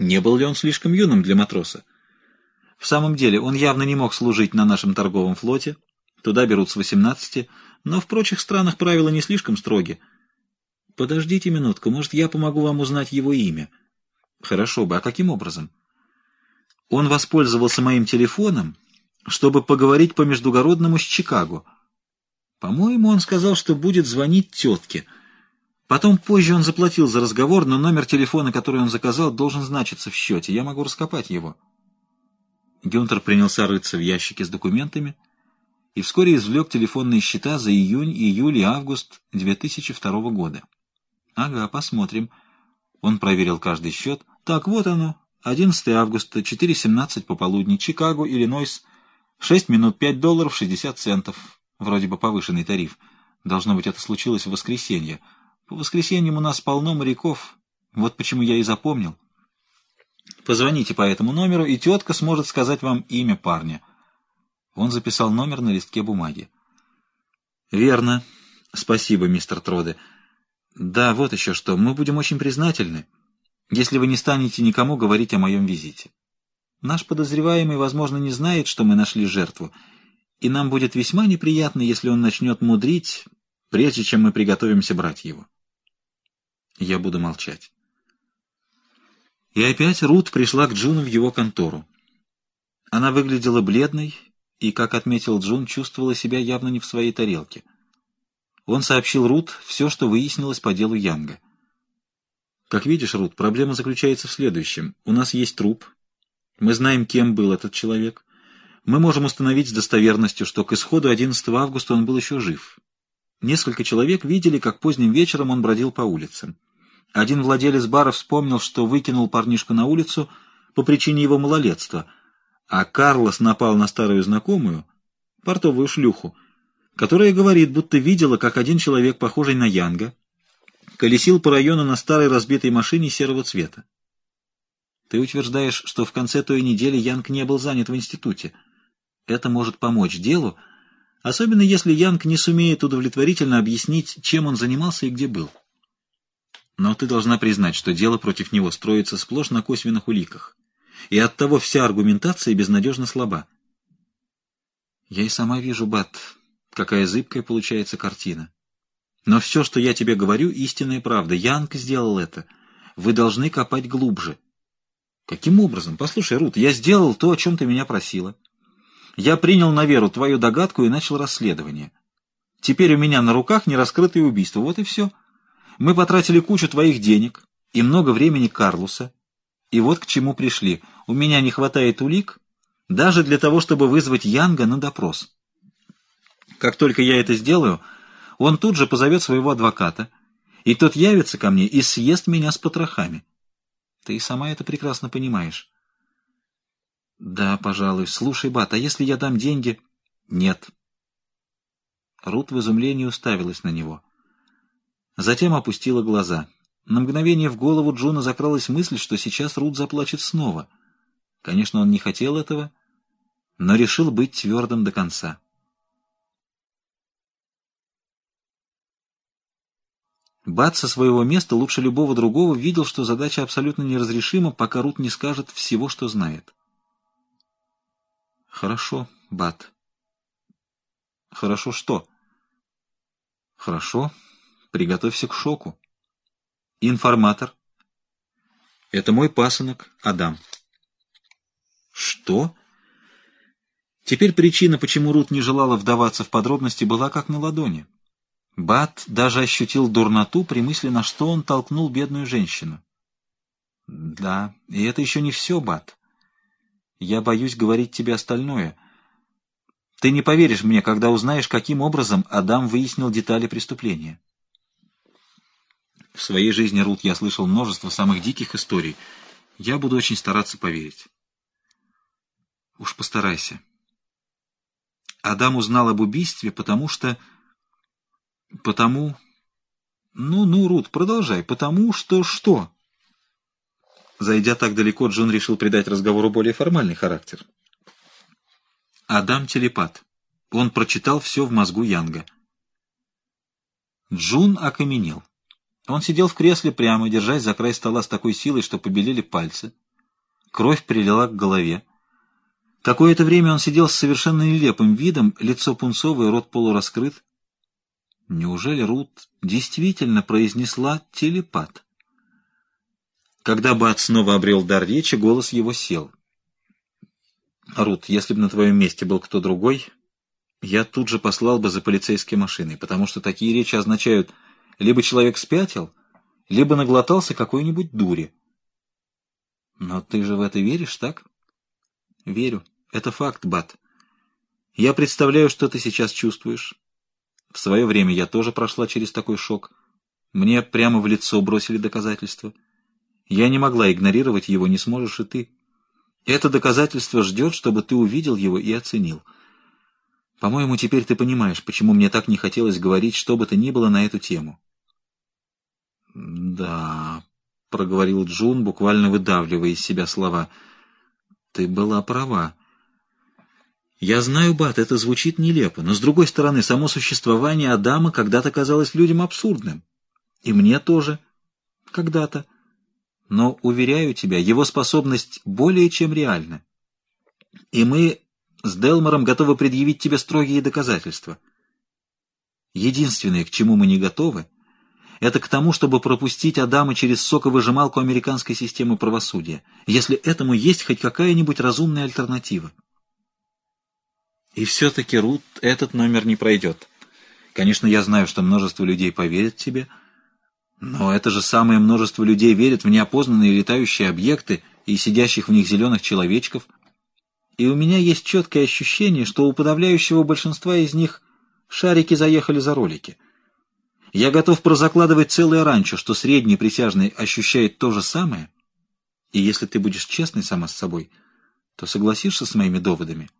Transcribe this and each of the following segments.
Не был ли он слишком юным для матроса? В самом деле, он явно не мог служить на нашем торговом флоте. Туда берут с 18, но в прочих странах правила не слишком строги. Подождите минутку, может, я помогу вам узнать его имя? Хорошо бы, а каким образом? Он воспользовался моим телефоном, чтобы поговорить по междугородному с Чикаго. По-моему, он сказал, что будет звонить тетке. Потом позже он заплатил за разговор, но номер телефона, который он заказал, должен значиться в счете. Я могу раскопать его. Гюнтер принялся рыться в ящике с документами и вскоре извлек телефонные счета за июнь, июль и август 2002 года. Ага, посмотрим. Он проверил каждый счет. Так, вот оно. 11 августа, 4.17 пополудни, Чикаго, Иллинойс, 6 минут 5 долларов 60 центов. Вроде бы повышенный тариф. Должно быть, это случилось в воскресенье. По воскресеньям у нас полно моряков. Вот почему я и запомнил. Позвоните по этому номеру, и тетка сможет сказать вам имя парня. Он записал номер на листке бумаги. Верно. Спасибо, мистер Троде. Да, вот еще что. Мы будем очень признательны, если вы не станете никому говорить о моем визите. Наш подозреваемый, возможно, не знает, что мы нашли жертву, и нам будет весьма неприятно, если он начнет мудрить, прежде чем мы приготовимся брать его. Я буду молчать. И опять Рут пришла к Джуну в его контору. Она выглядела бледной и, как отметил Джун, чувствовала себя явно не в своей тарелке. Он сообщил Рут все, что выяснилось по делу Янга. Как видишь, Рут, проблема заключается в следующем. У нас есть труп. Мы знаем, кем был этот человек. Мы можем установить с достоверностью, что к исходу 11 августа он был еще жив. Несколько человек видели, как поздним вечером он бродил по улицам. Один владелец бара вспомнил, что выкинул парнишку на улицу по причине его малолетства, а Карлос напал на старую знакомую, портовую шлюху, которая говорит, будто видела, как один человек, похожий на Янга, колесил по району на старой разбитой машине серого цвета. Ты утверждаешь, что в конце той недели Янг не был занят в институте. Это может помочь делу, особенно если Янг не сумеет удовлетворительно объяснить, чем он занимался и где был. Но ты должна признать, что дело против него строится сплошь на косвенных уликах, и оттого вся аргументация безнадежно слаба. Я и сама вижу, Бат, какая зыбкая получается картина. Но все, что я тебе говорю, истинная правда. Янг сделал это. Вы должны копать глубже. Каким образом? Послушай, Рут, я сделал то, о чем ты меня просила. Я принял на веру твою догадку и начал расследование. Теперь у меня на руках нераскрытые убийства. Вот и все. Мы потратили кучу твоих денег и много времени Карлуса. И вот к чему пришли. У меня не хватает улик даже для того, чтобы вызвать Янга на допрос. Как только я это сделаю, он тут же позовет своего адвоката, и тот явится ко мне и съест меня с потрохами. Ты и сама это прекрасно понимаешь. Да, пожалуй. Слушай, Бат, а если я дам деньги? Нет. Рут в изумлении уставилась на него. Затем опустила глаза. На мгновение в голову Джуна закралась мысль, что сейчас Рут заплачет снова. Конечно, он не хотел этого, но решил быть твердым до конца. Бат со своего места лучше любого другого видел, что задача абсолютно неразрешима, пока Рут не скажет всего, что знает. «Хорошо, Бат». «Хорошо что?» «Хорошо. Приготовься к шоку. Информатор. Это мой пасынок, Адам. Что? Теперь причина, почему Рут не желала вдаваться в подробности, была как на ладони. Бат даже ощутил дурноту при мысли, на что он толкнул бедную женщину. Да, и это еще не все, Бат. Я боюсь говорить тебе остальное. Ты не поверишь мне, когда узнаешь, каким образом Адам выяснил детали преступления. В своей жизни, Рут, я слышал множество самых диких историй. Я буду очень стараться поверить. Уж постарайся. Адам узнал об убийстве, потому что... Потому... Ну, ну, Рут, продолжай. Потому что что? Зайдя так далеко, Джон решил придать разговору более формальный характер. Адам телепат. Он прочитал все в мозгу Янга. Джун окаменел. Он сидел в кресле прямо, держась за край стола с такой силой, что побелели пальцы. Кровь прилила к голове. Какое-то время он сидел с совершенно нелепым видом, лицо пунцовое, рот полураскрыт. Неужели Рут действительно произнесла телепат? Когда Бат снова обрел дар речи, голос его сел. «Рут, если бы на твоем месте был кто другой, я тут же послал бы за полицейской машиной, потому что такие речи означают, либо человек спятил, либо наглотался какой-нибудь дури. Но ты же в это веришь, так? Верю. Это факт, Бат. Я представляю, что ты сейчас чувствуешь. В свое время я тоже прошла через такой шок. Мне прямо в лицо бросили доказательства. Я не могла игнорировать его, не сможешь и ты. Это доказательство ждет, чтобы ты увидел его и оценил. По-моему, теперь ты понимаешь, почему мне так не хотелось говорить что бы то ни было на эту тему. «Да», — проговорил Джун, буквально выдавливая из себя слова, — «ты была права». Я знаю, Бат, это звучит нелепо, но, с другой стороны, само существование Адама когда-то казалось людям абсурдным. И мне тоже. Когда-то. Но, уверяю тебя, его способность более чем реальна. И мы с Делмором готовы предъявить тебе строгие доказательства. Единственное, к чему мы не готовы, это к тому, чтобы пропустить Адама через соковыжималку американской системы правосудия, если этому есть хоть какая-нибудь разумная альтернатива. И все-таки, Рут, этот номер не пройдет. Конечно, я знаю, что множество людей поверят тебе, но это же самое множество людей верит в неопознанные летающие объекты и сидящих в них зеленых человечков. И у меня есть четкое ощущение, что у подавляющего большинства из них шарики заехали за ролики. Я готов прозакладывать целое ранчо, что средний присяжный ощущает то же самое, и если ты будешь честной сама с собой, то согласишься с моими доводами.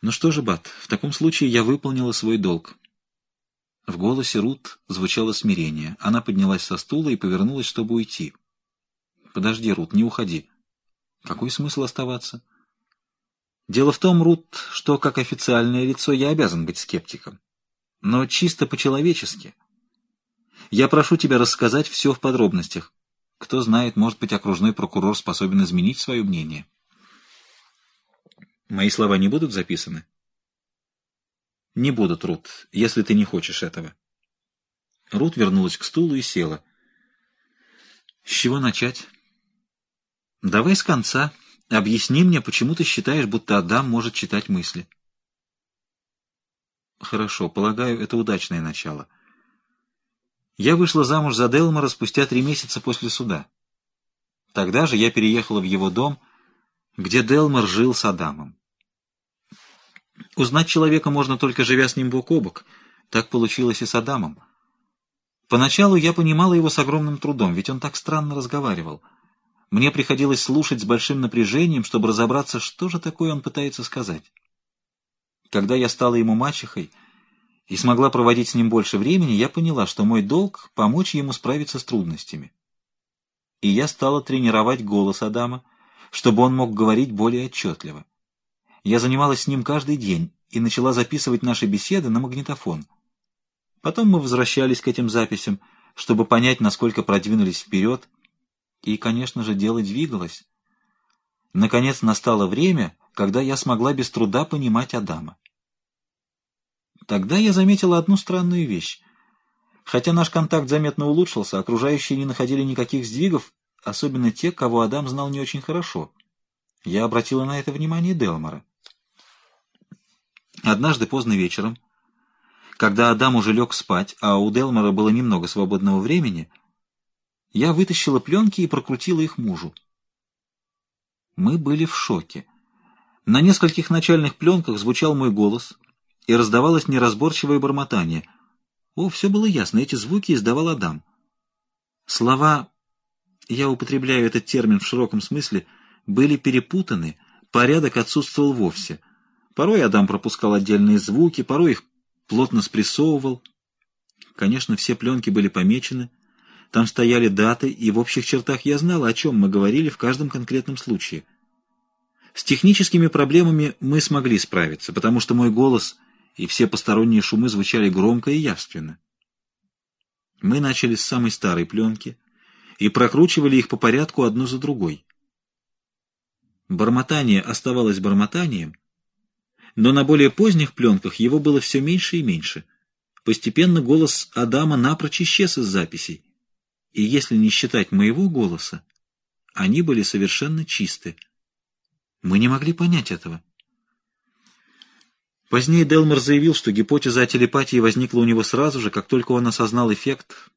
«Ну что же, Бат, в таком случае я выполнила свой долг». В голосе Рут звучало смирение. Она поднялась со стула и повернулась, чтобы уйти. «Подожди, Рут, не уходи. Какой смысл оставаться?» «Дело в том, Рут, что как официальное лицо я обязан быть скептиком. Но чисто по-человечески. Я прошу тебя рассказать все в подробностях. Кто знает, может быть, окружной прокурор способен изменить свое мнение». Мои слова не будут записаны? Не будут, Рут, если ты не хочешь этого. Рут вернулась к стулу и села. С чего начать? Давай с конца. Объясни мне, почему ты считаешь, будто Адам может читать мысли. Хорошо, полагаю, это удачное начало. Я вышла замуж за Делмора спустя три месяца после суда. Тогда же я переехала в его дом — где Делмор жил с Адамом. Узнать человека можно только живя с ним бок о бок. Так получилось и с Адамом. Поначалу я понимала его с огромным трудом, ведь он так странно разговаривал. Мне приходилось слушать с большим напряжением, чтобы разобраться, что же такое он пытается сказать. Когда я стала ему мачехой и смогла проводить с ним больше времени, я поняла, что мой долг — помочь ему справиться с трудностями. И я стала тренировать голос Адама — чтобы он мог говорить более отчетливо. Я занималась с ним каждый день и начала записывать наши беседы на магнитофон. Потом мы возвращались к этим записям, чтобы понять, насколько продвинулись вперед, и, конечно же, дело двигалось. Наконец настало время, когда я смогла без труда понимать Адама. Тогда я заметила одну странную вещь. Хотя наш контакт заметно улучшился, окружающие не находили никаких сдвигов особенно те, кого Адам знал не очень хорошо. Я обратила на это внимание Делмора. Однажды поздно вечером, когда Адам уже лег спать, а у Делмора было немного свободного времени, я вытащила пленки и прокрутила их мужу. Мы были в шоке. На нескольких начальных пленках звучал мой голос, и раздавалось неразборчивое бормотание. О, все было ясно, эти звуки издавал Адам. Слова я употребляю этот термин в широком смысле, были перепутаны, порядок отсутствовал вовсе. Порой Адам пропускал отдельные звуки, порой их плотно спрессовывал. Конечно, все пленки были помечены, там стояли даты, и в общих чертах я знал, о чем мы говорили в каждом конкретном случае. С техническими проблемами мы смогли справиться, потому что мой голос и все посторонние шумы звучали громко и явственно. Мы начали с самой старой пленки — и прокручивали их по порядку одну за другой. Бормотание оставалось бормотанием, но на более поздних пленках его было все меньше и меньше. Постепенно голос Адама напрочь исчез из записей, и если не считать моего голоса, они были совершенно чисты. Мы не могли понять этого. Позднее Делмор заявил, что гипотеза о телепатии возникла у него сразу же, как только он осознал эффект,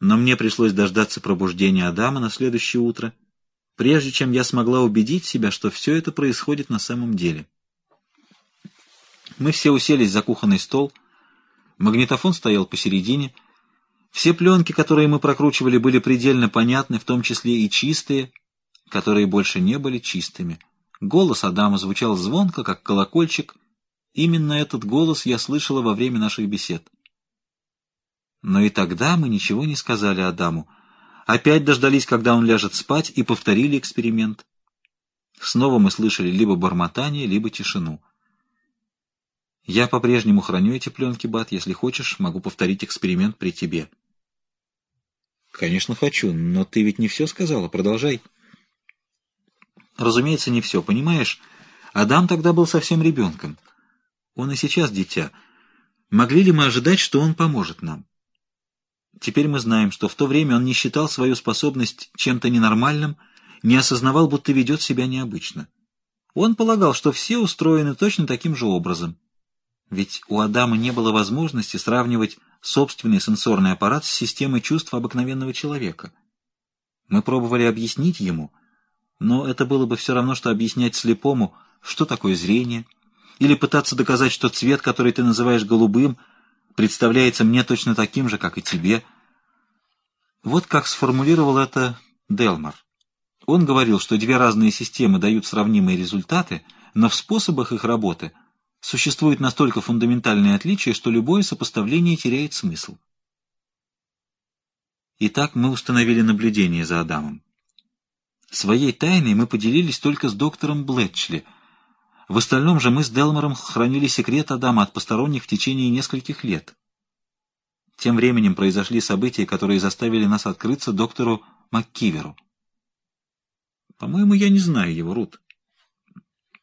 но мне пришлось дождаться пробуждения Адама на следующее утро, прежде чем я смогла убедить себя, что все это происходит на самом деле. Мы все уселись за кухонный стол, магнитофон стоял посередине, все пленки, которые мы прокручивали, были предельно понятны, в том числе и чистые, которые больше не были чистыми. Голос Адама звучал звонко, как колокольчик. Именно этот голос я слышала во время наших бесед. Но и тогда мы ничего не сказали Адаму. Опять дождались, когда он ляжет спать, и повторили эксперимент. Снова мы слышали либо бормотание, либо тишину. Я по-прежнему храню эти пленки, Бат. Если хочешь, могу повторить эксперимент при тебе. Конечно, хочу, но ты ведь не все сказала. Продолжай. Разумеется, не все. Понимаешь, Адам тогда был совсем ребенком. Он и сейчас дитя. Могли ли мы ожидать, что он поможет нам? Теперь мы знаем, что в то время он не считал свою способность чем-то ненормальным, не осознавал, будто ведет себя необычно. Он полагал, что все устроены точно таким же образом. Ведь у Адама не было возможности сравнивать собственный сенсорный аппарат с системой чувств обыкновенного человека. Мы пробовали объяснить ему, но это было бы все равно, что объяснять слепому, что такое зрение, или пытаться доказать, что цвет, который ты называешь голубым, представляется мне точно таким же, как и тебе. Вот как сформулировал это Делмар. Он говорил, что две разные системы дают сравнимые результаты, но в способах их работы существуют настолько фундаментальные отличия, что любое сопоставление теряет смысл. Итак, мы установили наблюдение за Адамом. Своей тайной мы поделились только с доктором Блетчли. В остальном же мы с Делмором хранили секрет Адама от посторонних в течение нескольких лет. Тем временем произошли события, которые заставили нас открыться доктору МакКиверу. По-моему, я не знаю его, Рут.